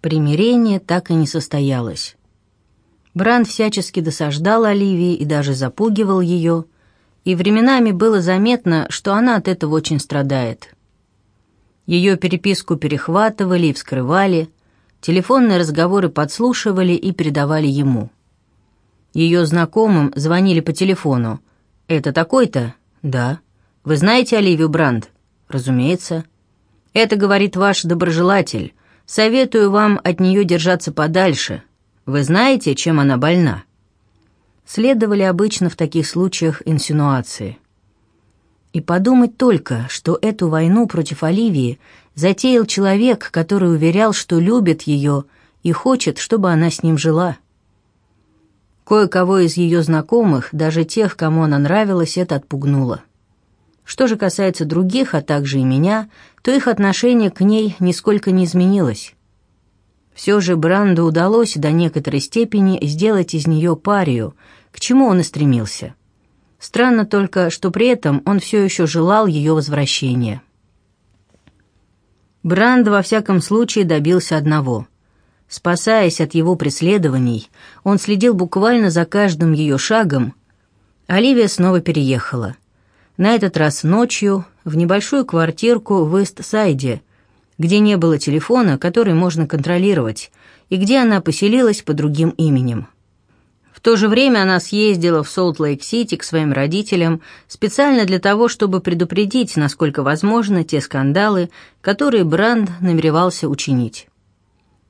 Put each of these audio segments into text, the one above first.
Примирение так и не состоялось. Бранд всячески досаждал Оливии и даже запугивал ее, и временами было заметно, что она от этого очень страдает. Ее переписку перехватывали и вскрывали, телефонные разговоры подслушивали и передавали ему. Ее знакомым звонили по телефону. «Это такой-то?» «Да». «Вы знаете Оливию Бранд?» «Разумеется». «Это, говорит ваш доброжелатель. Советую вам от нее держаться подальше. Вы знаете, чем она больна?» Следовали обычно в таких случаях инсинуации. И подумать только, что эту войну против Оливии затеял человек, который уверял, что любит ее и хочет, чтобы она с ним жила. Кое-кого из ее знакомых, даже тех, кому она нравилась, это отпугнуло. Что же касается других, а также и меня, то их отношение к ней нисколько не изменилось. Все же Бранду удалось до некоторой степени сделать из нее парию, к чему он и стремился. Странно только, что при этом он все еще желал ее возвращения. Бранд во всяком случае добился одного. Спасаясь от его преследований, он следил буквально за каждым ее шагом. Оливия снова переехала на этот раз ночью, в небольшую квартирку в Ист-Сайде, где не было телефона, который можно контролировать, и где она поселилась по другим именем. В то же время она съездила в Солт-Лейк-Сити к своим родителям специально для того, чтобы предупредить, насколько возможно, те скандалы, которые Бранд намеревался учинить.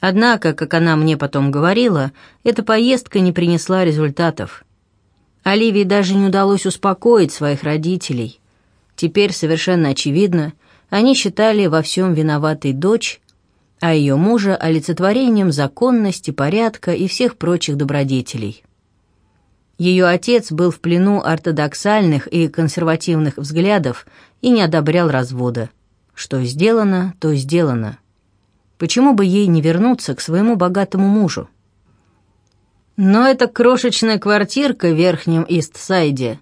Однако, как она мне потом говорила, эта поездка не принесла результатов. Оливии даже не удалось успокоить своих родителей. Теперь совершенно очевидно, они считали во всем виноватой дочь, а ее мужа олицетворением законности, порядка и всех прочих добродетелей. Ее отец был в плену ортодоксальных и консервативных взглядов и не одобрял развода. Что сделано, то сделано. Почему бы ей не вернуться к своему богатому мужу? Но это крошечная квартирка в верхнем Ист-Сайде.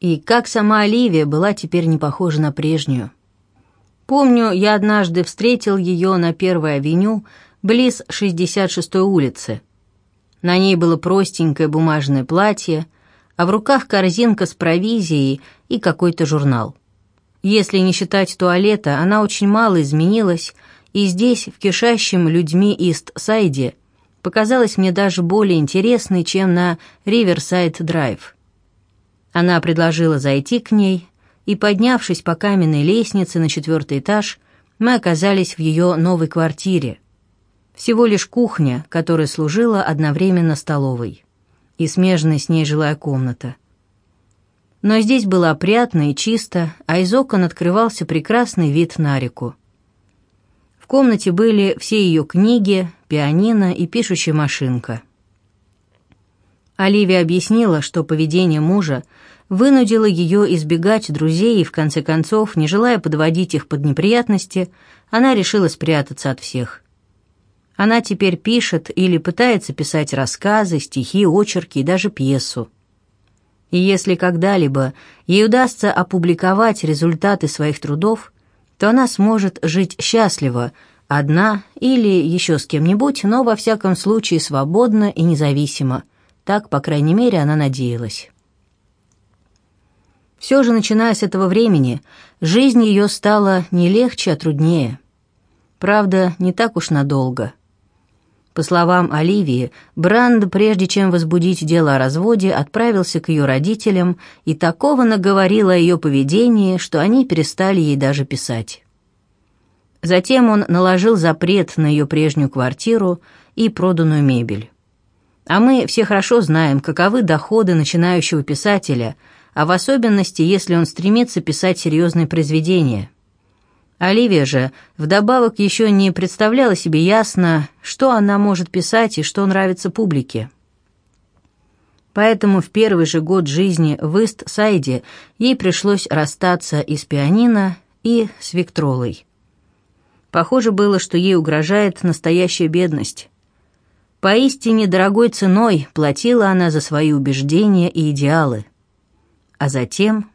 И как сама Оливия была теперь не похожа на прежнюю. Помню, я однажды встретил ее на Первой авеню, близ 66-й улицы. На ней было простенькое бумажное платье, а в руках корзинка с провизией и какой-то журнал. Если не считать туалета, она очень мало изменилась, и здесь, в кишащем людьми Ист-Сайде, показалась мне даже более интересной, чем на Риверсайд-драйв. Она предложила зайти к ней, и, поднявшись по каменной лестнице на четвертый этаж, мы оказались в ее новой квартире. Всего лишь кухня, которая служила одновременно столовой, и смежная с ней жилая комната. Но здесь было опрятно и чисто, а из окон открывался прекрасный вид на реку комнате были все ее книги, пианино и пишущая машинка. Оливия объяснила, что поведение мужа вынудило ее избегать друзей и, в конце концов, не желая подводить их под неприятности, она решила спрятаться от всех. Она теперь пишет или пытается писать рассказы, стихи, очерки и даже пьесу. И если когда-либо ей удастся опубликовать результаты своих трудов, то она сможет жить счастливо, одна или еще с кем-нибудь, но во всяком случае свободно и независимо. Так, по крайней мере, она надеялась. Все же, начиная с этого времени, жизнь ее стала не легче, а труднее. Правда, не так уж надолго. По словам Оливии, Бранд, прежде чем возбудить дело о разводе, отправился к ее родителям и такого наговорил о ее поведении, что они перестали ей даже писать. Затем он наложил запрет на ее прежнюю квартиру и проданную мебель. А мы все хорошо знаем, каковы доходы начинающего писателя, а в особенности, если он стремится писать серьезные произведения. Оливия же вдобавок еще не представляла себе ясно, что она может писать и что нравится публике. Поэтому в первый же год жизни в Ист-Сайде ей пришлось расстаться и с пианино, и с Виктролой. Похоже было, что ей угрожает настоящая бедность. Поистине дорогой ценой платила она за свои убеждения и идеалы. А затем...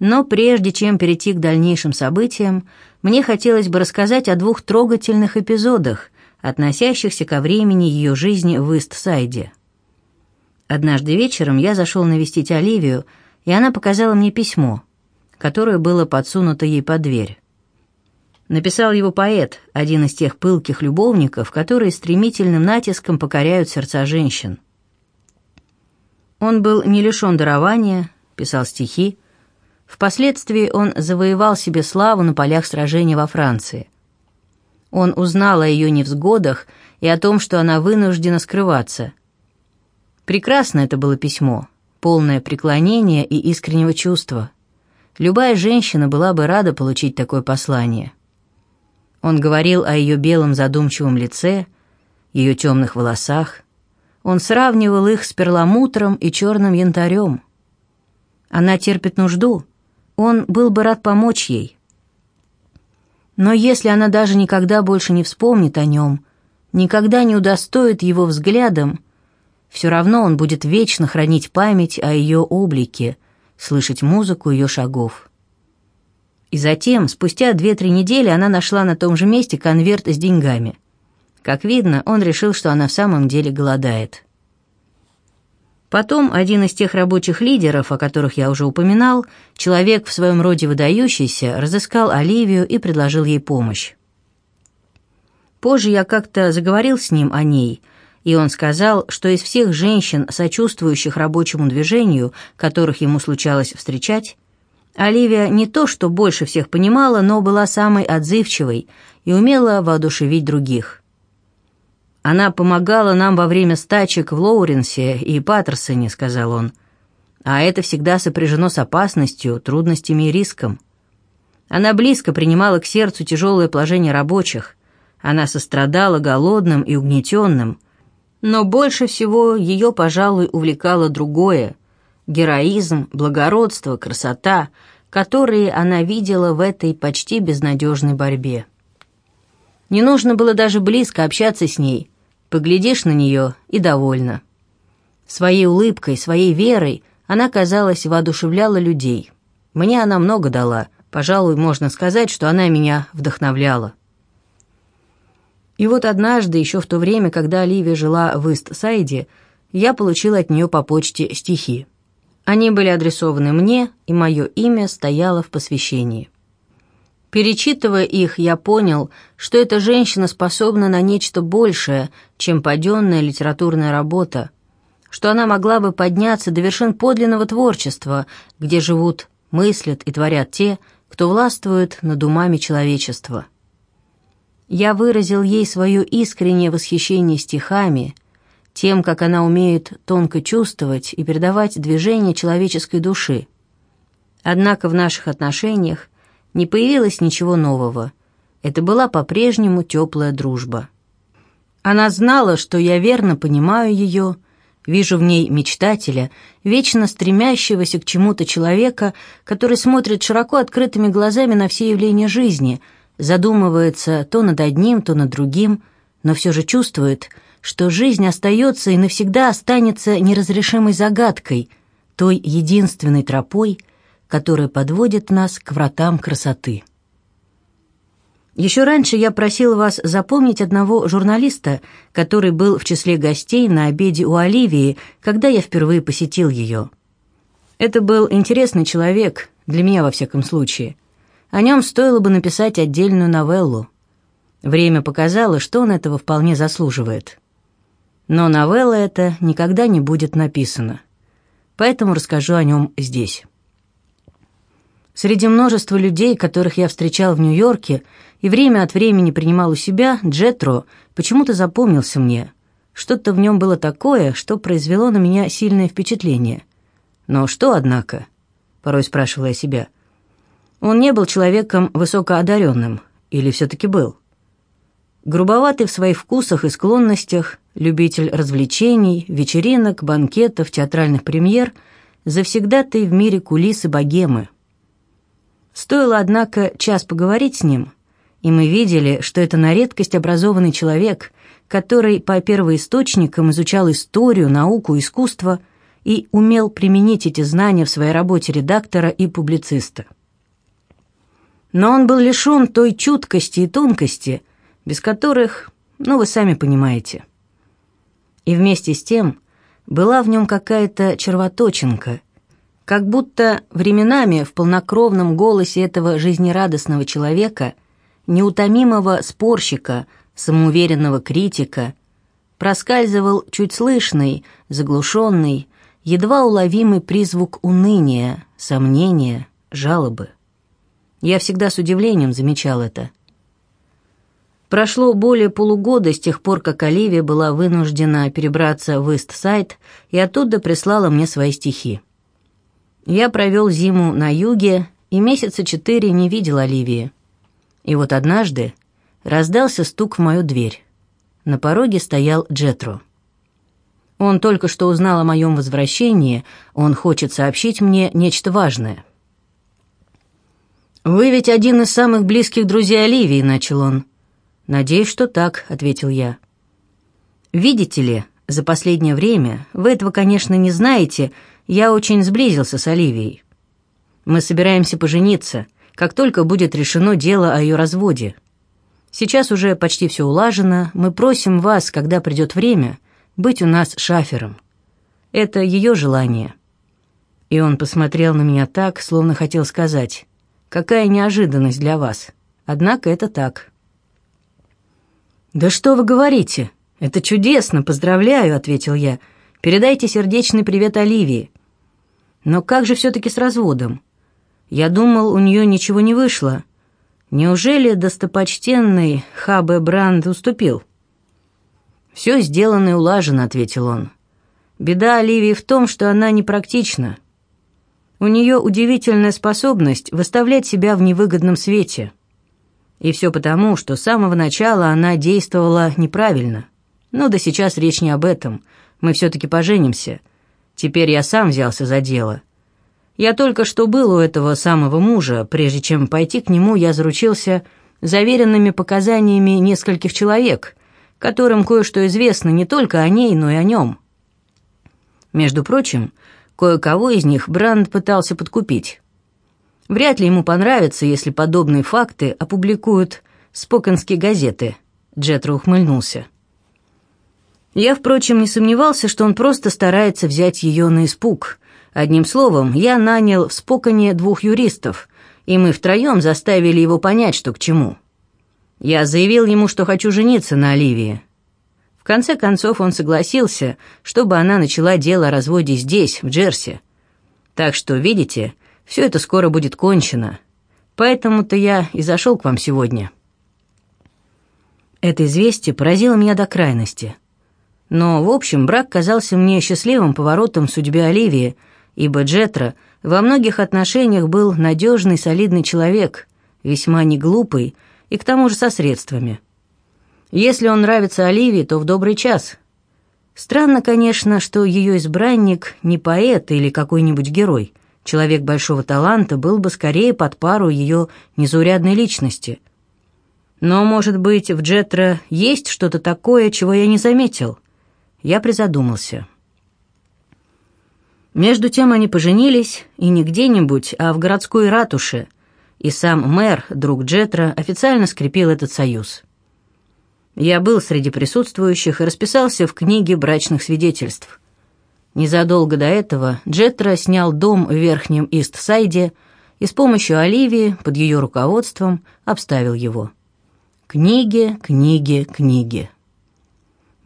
Но прежде чем перейти к дальнейшим событиям, мне хотелось бы рассказать о двух трогательных эпизодах, относящихся ко времени ее жизни в Истсайде. Однажды вечером я зашел навестить Оливию, и она показала мне письмо, которое было подсунуто ей под дверь. Написал его поэт, один из тех пылких любовников, которые стремительным натиском покоряют сердца женщин. Он был не лишен дарования, писал стихи. Впоследствии он завоевал себе славу на полях сражений во Франции. Он узнал о ее невзгодах и о том, что она вынуждена скрываться. Прекрасно это было письмо, полное преклонения и искреннего чувства. Любая женщина была бы рада получить такое послание. Он говорил о ее белом задумчивом лице, ее темных волосах. Он сравнивал их с перламутром и черным янтарем. Она терпит нужду. Он был бы рад помочь ей. Но если она даже никогда больше не вспомнит о нем, никогда не удостоит его взглядом, все равно он будет вечно хранить память о ее облике, слышать музыку ее шагов. И затем, спустя две-три недели, она нашла на том же месте конверт с деньгами. Как видно, он решил, что она в самом деле голодает. Потом один из тех рабочих лидеров, о которых я уже упоминал, человек в своем роде выдающийся, разыскал Оливию и предложил ей помощь. Позже я как-то заговорил с ним о ней, и он сказал, что из всех женщин, сочувствующих рабочему движению, которых ему случалось встречать, Оливия не то что больше всех понимала, но была самой отзывчивой и умела воодушевить других. «Она помогала нам во время стачек в Лоуренсе и Паттерсоне», — сказал он. «А это всегда сопряжено с опасностью, трудностями и риском. Она близко принимала к сердцу тяжелое положение рабочих. Она сострадала голодным и угнетенным. Но больше всего ее, пожалуй, увлекало другое — героизм, благородство, красота, которые она видела в этой почти безнадежной борьбе. Не нужно было даже близко общаться с ней. Поглядишь на нее и довольна. Своей улыбкой, своей верой она, казалось, воодушевляла людей. Мне она много дала, пожалуй, можно сказать, что она меня вдохновляла. И вот однажды, еще в то время, когда Оливия жила в Ист-Сайде, я получила от нее по почте стихи. Они были адресованы мне, и мое имя стояло в посвящении. Перечитывая их, я понял, что эта женщина способна на нечто большее, чем паденная литературная работа, что она могла бы подняться до вершин подлинного творчества, где живут, мыслят и творят те, кто властвует над умами человечества. Я выразил ей свое искреннее восхищение стихами — тем, как она умеет тонко чувствовать и передавать движение человеческой души. Однако в наших отношениях не появилось ничего нового. Это была по-прежнему теплая дружба. Она знала, что я верно понимаю ее, вижу в ней мечтателя, вечно стремящегося к чему-то человека, который смотрит широко открытыми глазами на все явления жизни, задумывается то над одним, то над другим, но все же чувствует – что жизнь остается и навсегда останется неразрешимой загадкой, той единственной тропой, которая подводит нас к вратам красоты. Еще раньше я просил вас запомнить одного журналиста, который был в числе гостей на обеде у Оливии, когда я впервые посетил ее. Это был интересный человек, для меня во всяком случае. О нем стоило бы написать отдельную новеллу. Время показало, что он этого вполне заслуживает. Но новелла эта никогда не будет написана. Поэтому расскажу о нем здесь. Среди множества людей, которых я встречал в Нью-Йорке и время от времени принимал у себя, Джетро почему-то запомнился мне. Что-то в нем было такое, что произвело на меня сильное впечатление. Но что, однако? Порой спрашивала я себя. Он не был человеком высокоодаренным, или все-таки был? Грубоватый в своих вкусах и склонностях, любитель развлечений, вечеринок, банкетов, театральных премьер, завсегдатый в мире кулисы богемы. Стоило, однако, час поговорить с ним, и мы видели, что это на редкость образованный человек, который по первоисточникам изучал историю, науку, искусство и умел применить эти знания в своей работе редактора и публициста. Но он был лишен той чуткости и тонкости, без которых ну, вы сами понимаете. И вместе с тем была в нем какая-то червоточинка, как будто временами в полнокровном голосе этого жизнерадостного человека, неутомимого спорщика, самоуверенного критика, проскальзывал чуть слышный, заглушенный, едва уловимый призвук уныния, сомнения, жалобы. Я всегда с удивлением замечал это. Прошло более полугода с тех пор, как Оливия была вынуждена перебраться в Ист-Сайд и оттуда прислала мне свои стихи. Я провел зиму на юге и месяца четыре не видел Оливии. И вот однажды раздался стук в мою дверь. На пороге стоял Джетро. Он только что узнал о моем возвращении, он хочет сообщить мне нечто важное. «Вы ведь один из самых близких друзей Оливии», — начал он. «Надеюсь, что так», — ответил я. «Видите ли, за последнее время, вы этого, конечно, не знаете, я очень сблизился с Оливией. Мы собираемся пожениться, как только будет решено дело о ее разводе. Сейчас уже почти все улажено, мы просим вас, когда придет время, быть у нас шафером. Это ее желание». И он посмотрел на меня так, словно хотел сказать, Какая неожиданность для вас. Однако это так. «Да что вы говорите? Это чудесно, поздравляю», — ответил я. «Передайте сердечный привет Оливии». «Но как же все-таки с разводом? Я думал, у нее ничего не вышло. Неужели достопочтенный Хабе Бранд уступил?» «Все сделано и улажено», — ответил он. «Беда Оливии в том, что она непрактична. У нее удивительная способность выставлять себя в невыгодном свете. И все потому, что с самого начала она действовала неправильно. Но да сейчас речь не об этом. Мы все-таки поженимся. Теперь я сам взялся за дело. Я только что был у этого самого мужа. Прежде чем пойти к нему, я заручился заверенными показаниями нескольких человек, которым кое-что известно не только о ней, но и о нем. Между прочим, Кое-кого из них Бранд пытался подкупить. Вряд ли ему понравится, если подобные факты опубликуют споконские газеты. Джетро ухмыльнулся. Я, впрочем, не сомневался, что он просто старается взять ее на испуг. Одним словом, я нанял в Споконе двух юристов, и мы втроем заставили его понять, что к чему. Я заявил ему, что хочу жениться на Оливии. В конце концов он согласился, чтобы она начала дело о разводе здесь, в Джерси. Так что, видите, все это скоро будет кончено. Поэтому-то я и зашел к вам сегодня. Это известие поразило меня до крайности. Но, в общем, брак казался мне счастливым поворотом в судьбе Оливии, ибо Джетра во многих отношениях был надежный, солидный человек, весьма неглупый и к тому же со средствами. Если он нравится Оливии, то в добрый час. Странно, конечно, что ее избранник не поэт или какой-нибудь герой. Человек большого таланта был бы скорее под пару ее незаурядной личности. Но, может быть, в Джетра есть что-то такое, чего я не заметил? Я призадумался. Между тем они поженились, и не где-нибудь, а в городской ратуше, и сам мэр, друг Джетра, официально скрепил этот союз. Я был среди присутствующих и расписался в книге брачных свидетельств. Незадолго до этого Джетра снял дом в Верхнем Ист-Сайде и с помощью Оливии, под ее руководством, обставил его. Книги, книги, книги.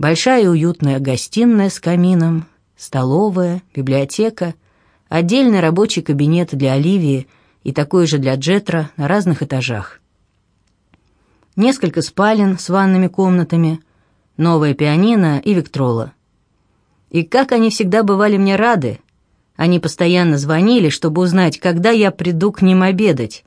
Большая уютная гостиная с камином, столовая, библиотека, отдельный рабочий кабинет для Оливии и такой же для Джетра на разных этажах несколько спален с ванными комнатами, новая пианино и Виктрола. И как они всегда бывали мне рады. Они постоянно звонили, чтобы узнать, когда я приду к ним обедать.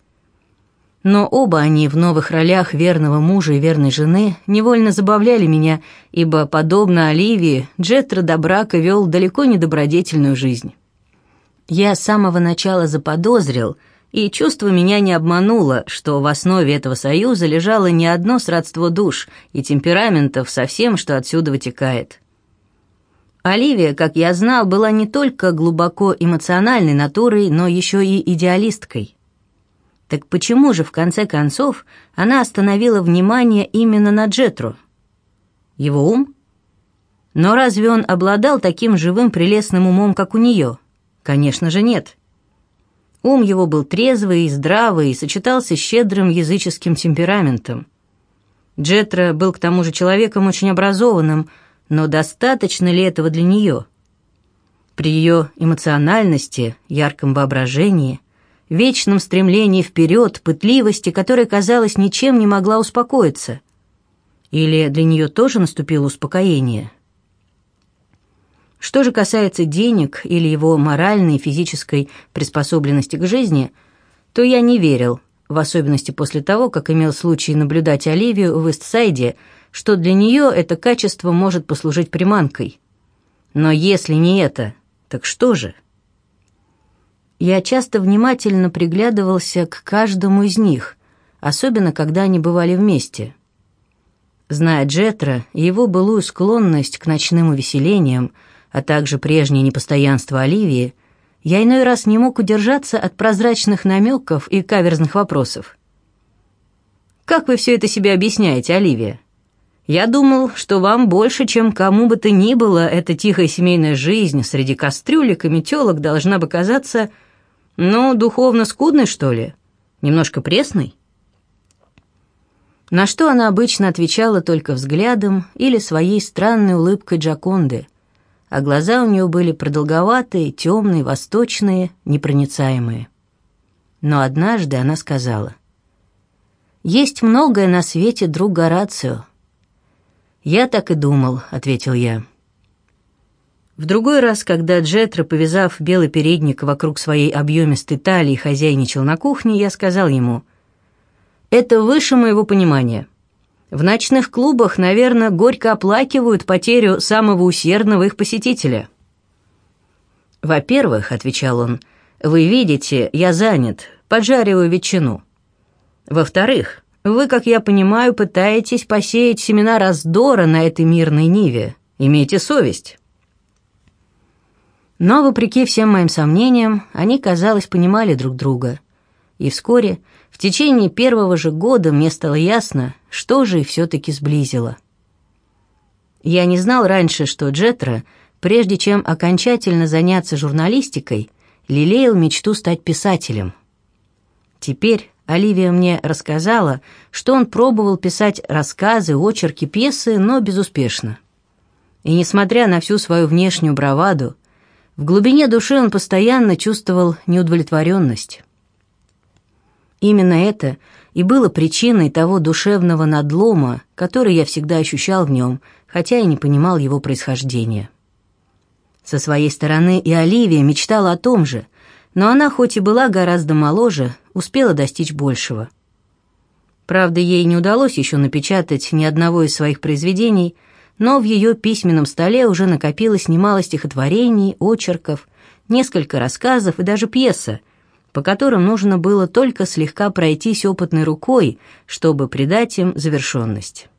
Но оба они в новых ролях верного мужа и верной жены невольно забавляли меня, ибо, подобно Оливии, Джетро до брака вел далеко не добродетельную жизнь. Я с самого начала заподозрил — и чувство меня не обмануло, что в основе этого союза лежало не одно сродство душ и темпераментов со всем, что отсюда вытекает. Оливия, как я знал, была не только глубоко эмоциональной натурой, но еще и идеалисткой. Так почему же, в конце концов, она остановила внимание именно на Джетру? Его ум? Но разве он обладал таким живым прелестным умом, как у нее? Конечно же, нет. Ум его был трезвый и здравый и сочетался с щедрым языческим темпераментом. Джетра был к тому же человеком очень образованным, но достаточно ли этого для нее? При ее эмоциональности, ярком воображении, вечном стремлении вперед, пытливости, которая, казалось, ничем не могла успокоиться. Или для нее тоже наступило успокоение? Что же касается денег или его моральной и физической приспособленности к жизни, то я не верил, в особенности после того, как имел случай наблюдать Оливию в Истсайде, что для нее это качество может послужить приманкой. Но если не это, так что же? Я часто внимательно приглядывался к каждому из них, особенно когда они бывали вместе. Зная Джетра и его былую склонность к ночным увеселениям, а также прежнее непостоянство Оливии, я иной раз не мог удержаться от прозрачных намеков и каверзных вопросов. «Как вы все это себе объясняете, Оливия? Я думал, что вам больше, чем кому бы то ни было, эта тихая семейная жизнь среди кастрюлек и метелок должна бы казаться, ну, духовно скудной, что ли? Немножко пресной?» На что она обычно отвечала только взглядом или своей странной улыбкой Джаконды – а глаза у нее были продолговатые, темные, восточные, непроницаемые. Но однажды она сказала, «Есть многое на свете, друг Горацио». «Я так и думал», — ответил я. В другой раз, когда Джетро, повязав белый передник вокруг своей объемистой талии, хозяйничал на кухне, я сказал ему, «Это выше моего понимания». В ночных клубах, наверное, горько оплакивают потерю самого усердного их посетителя. «Во-первых», — отвечал он, — «вы видите, я занят, поджариваю ветчину. Во-вторых, вы, как я понимаю, пытаетесь посеять семена раздора на этой мирной ниве. Имейте совесть». Но, вопреки всем моим сомнениям, они, казалось, понимали друг друга. И вскоре в течение первого же года мне стало ясно, что же их все-таки сблизило. Я не знал раньше, что Джетра, прежде чем окончательно заняться журналистикой, лелеял мечту стать писателем. Теперь Оливия мне рассказала, что он пробовал писать рассказы, очерки, пьесы, но безуспешно. И несмотря на всю свою внешнюю браваду, в глубине души он постоянно чувствовал неудовлетворенность. Именно это и было причиной того душевного надлома, который я всегда ощущал в нем, хотя и не понимал его происхождения. Со своей стороны и Оливия мечтала о том же, но она, хоть и была гораздо моложе, успела достичь большего. Правда, ей не удалось еще напечатать ни одного из своих произведений, но в ее письменном столе уже накопилось немало стихотворений, очерков, несколько рассказов и даже пьеса, по которым нужно было только слегка пройтись опытной рукой, чтобы придать им завершенность.